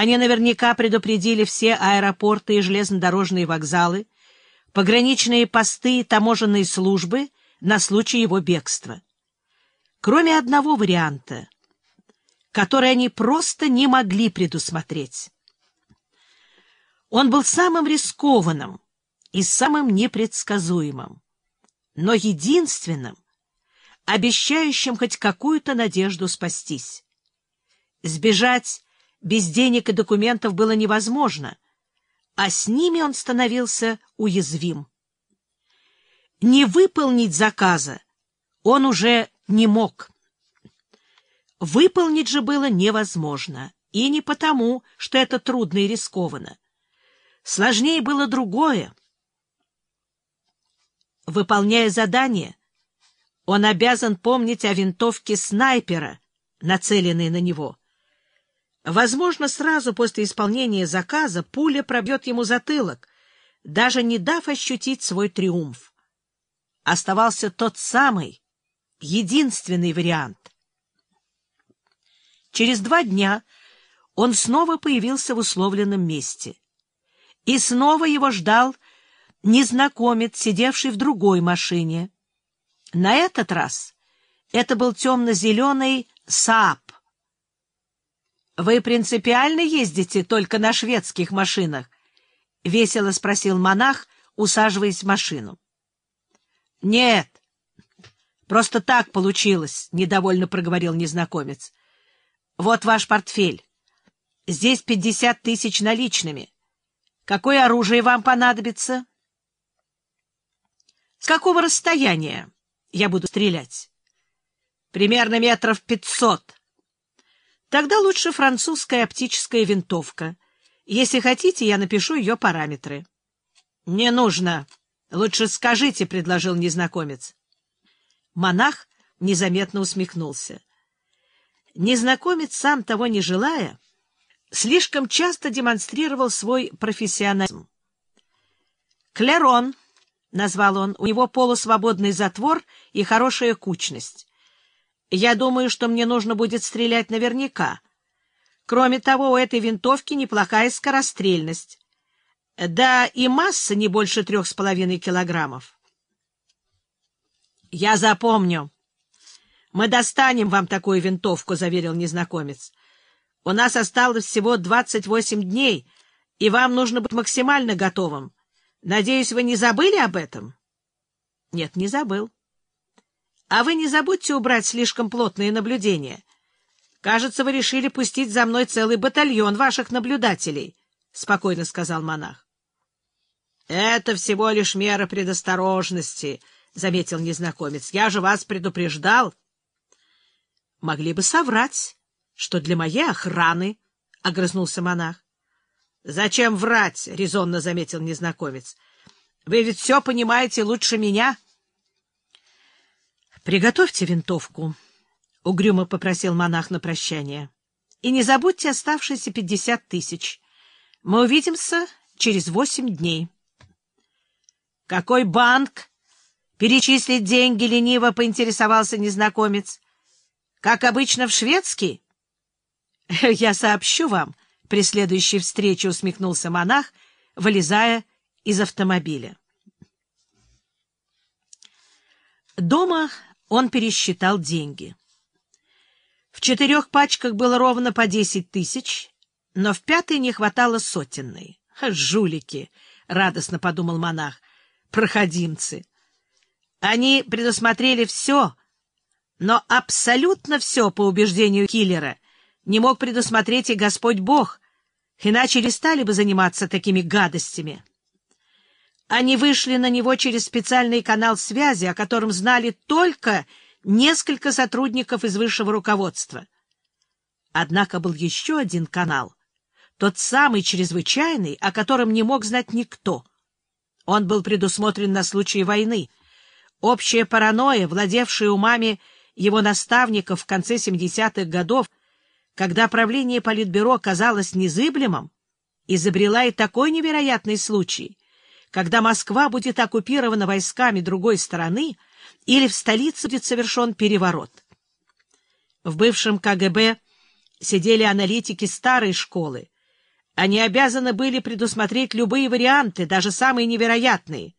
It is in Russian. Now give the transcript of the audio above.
Они наверняка предупредили все аэропорты и железнодорожные вокзалы, пограничные посты и таможенные службы на случай его бегства. Кроме одного варианта, который они просто не могли предусмотреть. Он был самым рискованным и самым непредсказуемым, но единственным, обещающим хоть какую-то надежду спастись. Сбежать без денег и документов было невозможно, а с ними он становился уязвим. Не выполнить заказа он уже не мог. Выполнить же было невозможно, и не потому, что это трудно и рискованно. Сложнее было другое. Выполняя задание, он обязан помнить о винтовке снайпера, нацеленной на него. Возможно, сразу после исполнения заказа пуля пробьет ему затылок, даже не дав ощутить свой триумф. Оставался тот самый, единственный вариант. Через два дня он снова появился в условленном месте. И снова его ждал незнакомец, сидевший в другой машине. На этот раз это был темно-зеленый Saab. «Вы принципиально ездите только на шведских машинах?» — весело спросил монах, усаживаясь в машину. «Нет, просто так получилось», — недовольно проговорил незнакомец. «Вот ваш портфель. Здесь пятьдесят тысяч наличными. Какое оружие вам понадобится? С какого расстояния я буду стрелять? Примерно метров пятьсот. Тогда лучше французская оптическая винтовка. Если хотите, я напишу ее параметры. — Не нужно. Лучше скажите, — предложил незнакомец. Монах незаметно усмехнулся. Незнакомец, сам того не желая, — слишком часто демонстрировал свой профессионализм. «Клерон», — назвал он, — «у него полусвободный затвор и хорошая кучность. Я думаю, что мне нужно будет стрелять наверняка. Кроме того, у этой винтовки неплохая скорострельность. Да и масса не больше трех с половиной килограммов». «Я запомню. Мы достанем вам такую винтовку», — заверил незнакомец. У нас осталось всего 28 дней, и вам нужно быть максимально готовым. Надеюсь, вы не забыли об этом? — Нет, не забыл. — А вы не забудьте убрать слишком плотные наблюдения. Кажется, вы решили пустить за мной целый батальон ваших наблюдателей, — спокойно сказал монах. — Это всего лишь мера предосторожности, — заметил незнакомец. — Я же вас предупреждал. — Могли бы соврать что для моей охраны, — огрызнулся монах. — Зачем врать? — резонно заметил незнакомец. — Вы ведь все понимаете лучше меня. — Приготовьте винтовку, — угрюмо попросил монах на прощание. — И не забудьте оставшиеся пятьдесят тысяч. Мы увидимся через восемь дней. — Какой банк? Перечислить деньги лениво поинтересовался незнакомец. — Как обычно в шведский? — Я сообщу вам при следующей встрече, — усмехнулся монах, вылезая из автомобиля. Дома он пересчитал деньги. В четырех пачках было ровно по десять тысяч, но в пятой не хватало сотенной. «Жулики!» — радостно подумал монах. «Проходимцы!» Они предусмотрели все, но абсолютно все, по убеждению киллера, не мог предусмотреть и Господь Бог, иначе не стали бы заниматься такими гадостями. Они вышли на него через специальный канал связи, о котором знали только несколько сотрудников из высшего руководства. Однако был еще один канал, тот самый чрезвычайный, о котором не мог знать никто. Он был предусмотрен на случай войны. Общая паранойя, владевшая умами его наставников в конце 70-х годов, когда правление Политбюро казалось незыблемым, изобрела и такой невероятный случай, когда Москва будет оккупирована войсками другой стороны или в столице будет совершен переворот. В бывшем КГБ сидели аналитики старой школы, Они обязаны были предусмотреть любые варианты, даже самые невероятные.